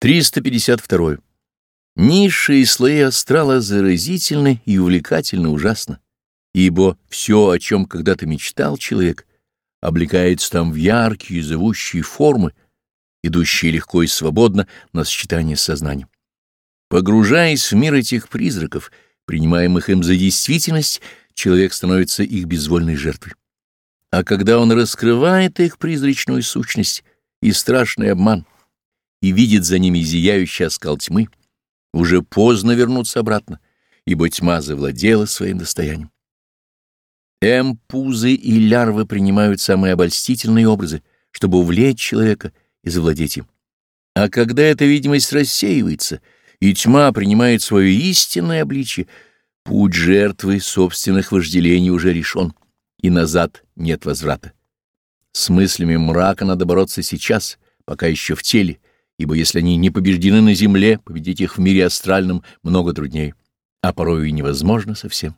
352. Низшие слои астрала заразительны и увлекательно ужасно, ибо все, о чем когда-то мечтал человек, облекается там в яркие зовущие формы, идущие легко и свободно на сочетание с сознанием. Погружаясь в мир этих призраков, принимаемых им за действительность, человек становится их безвольной жертвой. А когда он раскрывает их призрачную сущность и страшный обман, и видит за ними зияющий оскал тьмы, уже поздно вернуться обратно, ибо тьма завладела своим достоянием. Эмпузы и лярвы принимают самые обольстительные образы, чтобы увлечь человека и завладеть им. А когда эта видимость рассеивается, и тьма принимает свое истинное обличие, путь жертвы собственных вожделений уже решен, и назад нет возврата. С мыслями мрака надо бороться сейчас, пока еще в теле, ибо если они не побеждены на земле, победить их в мире астральном много труднее, а порою и невозможно совсем.